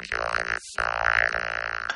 Enjoy the silence.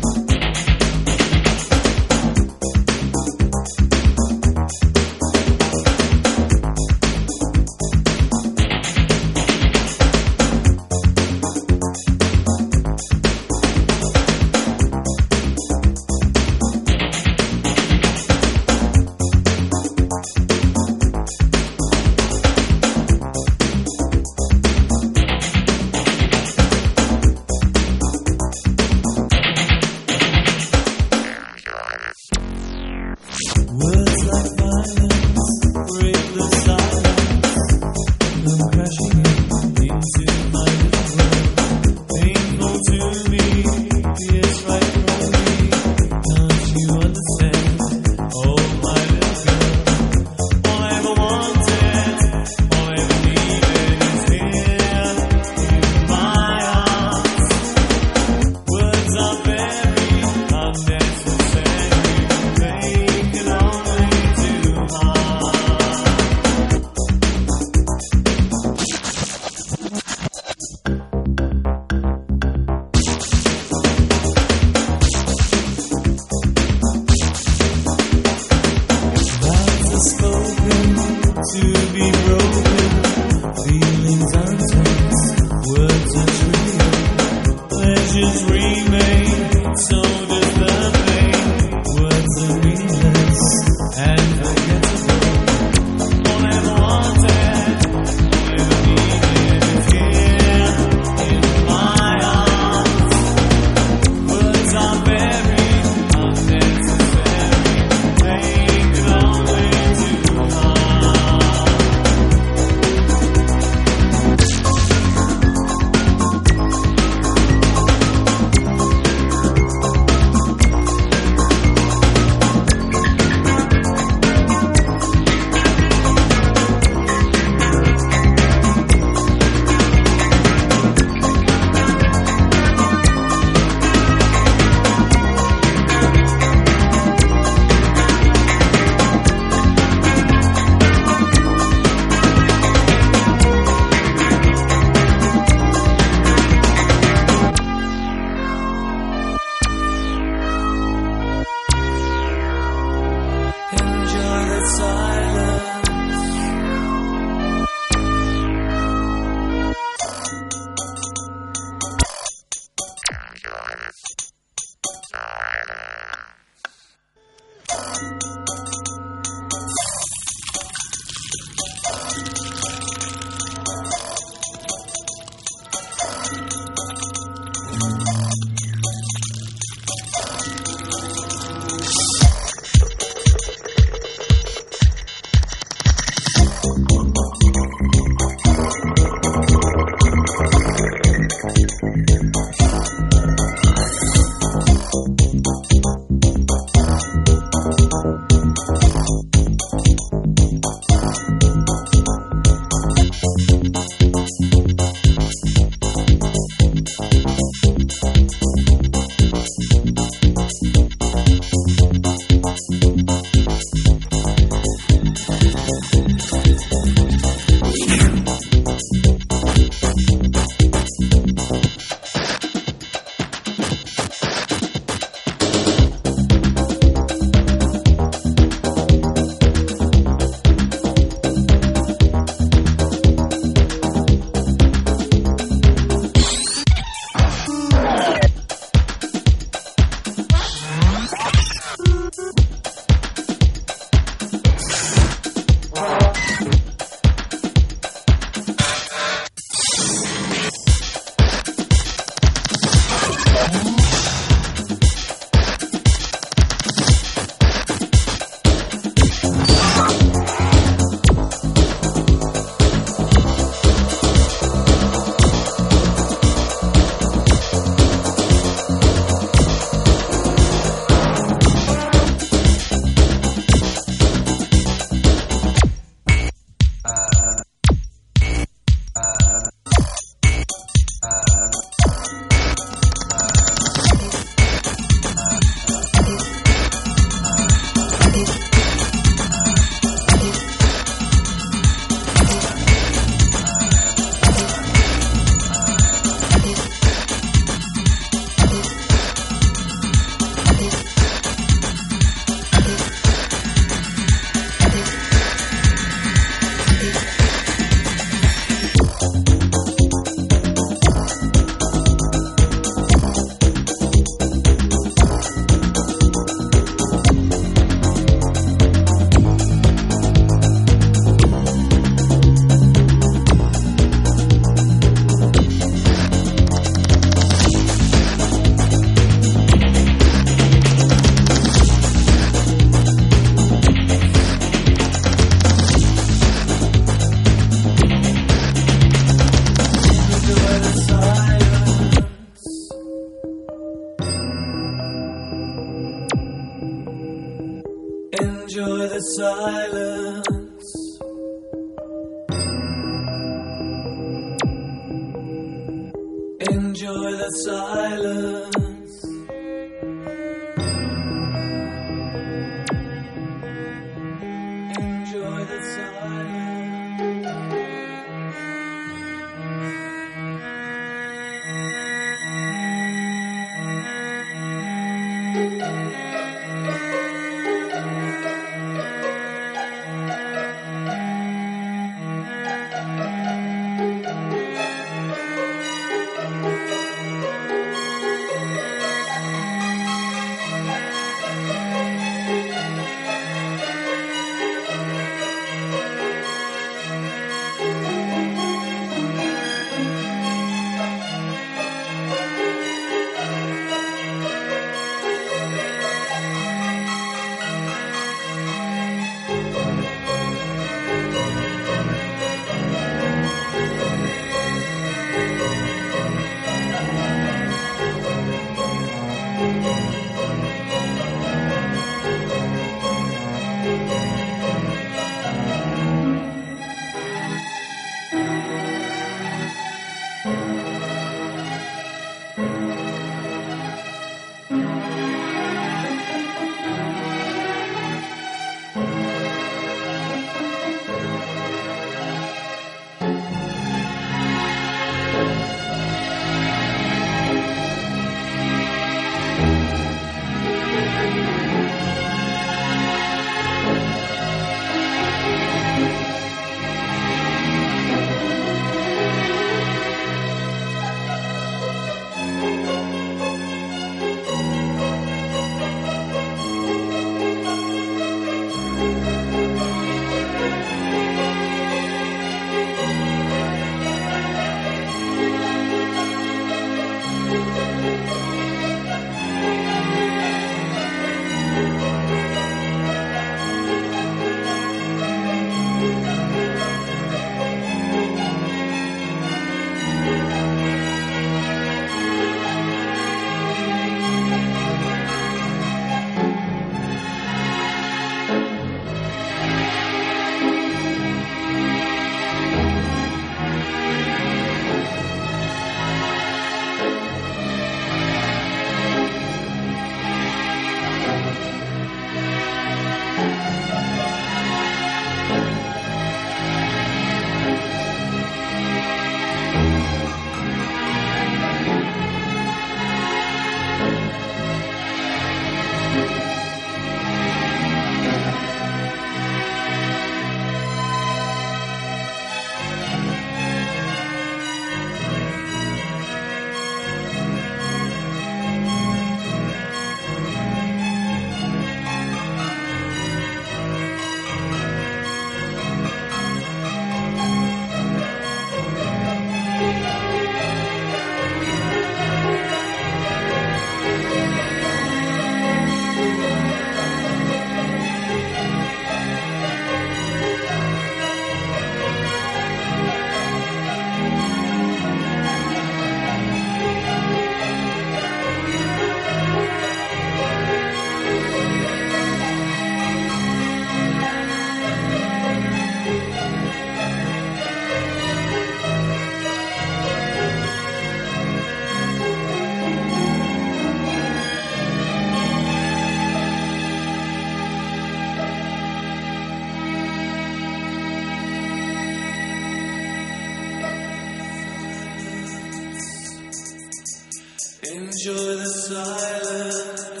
Enjoy the silence.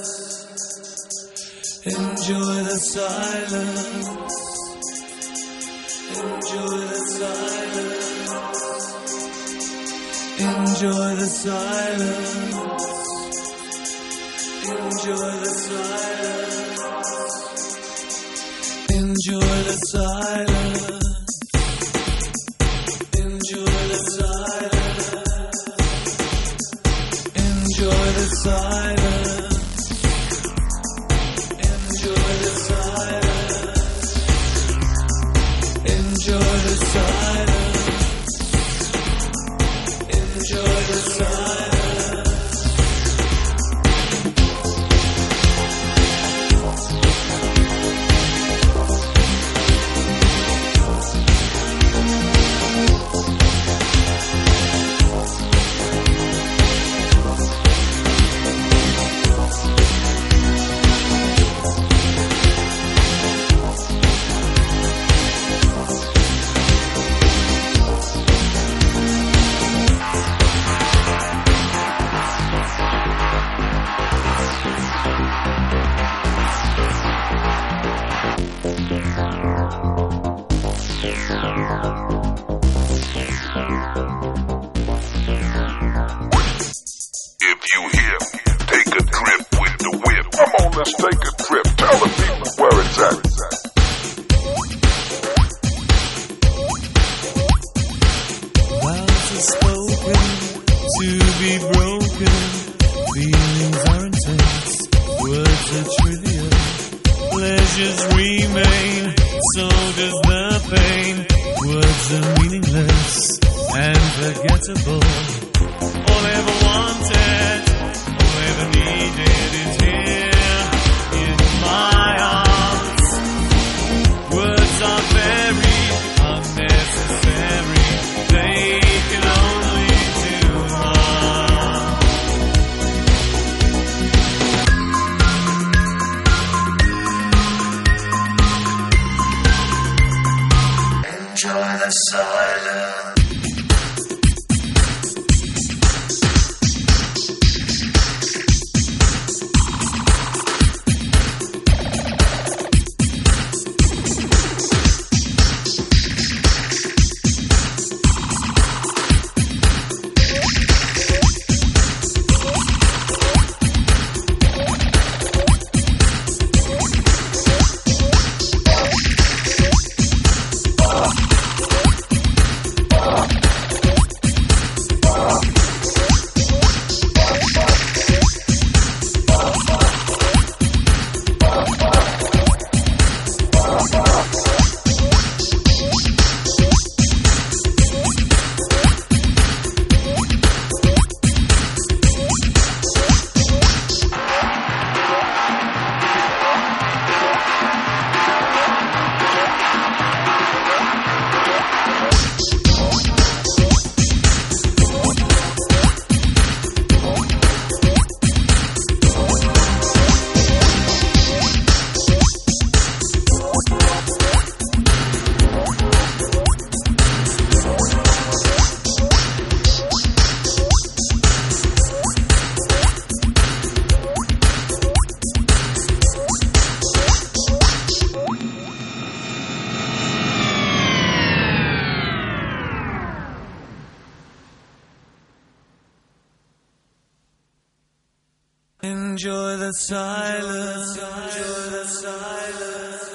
Enjoy the silence. Enjoy the silence. Enjoy the silence. Enjoy the silence. Enjoy the silence. Remain. So does the pain. Words are meaningless and forgettable. All I ever wanted, all I ever needed is silence. Enjoy the silence. Enjoy the silence.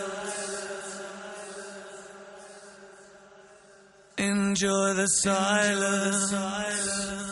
Enjoy the silence.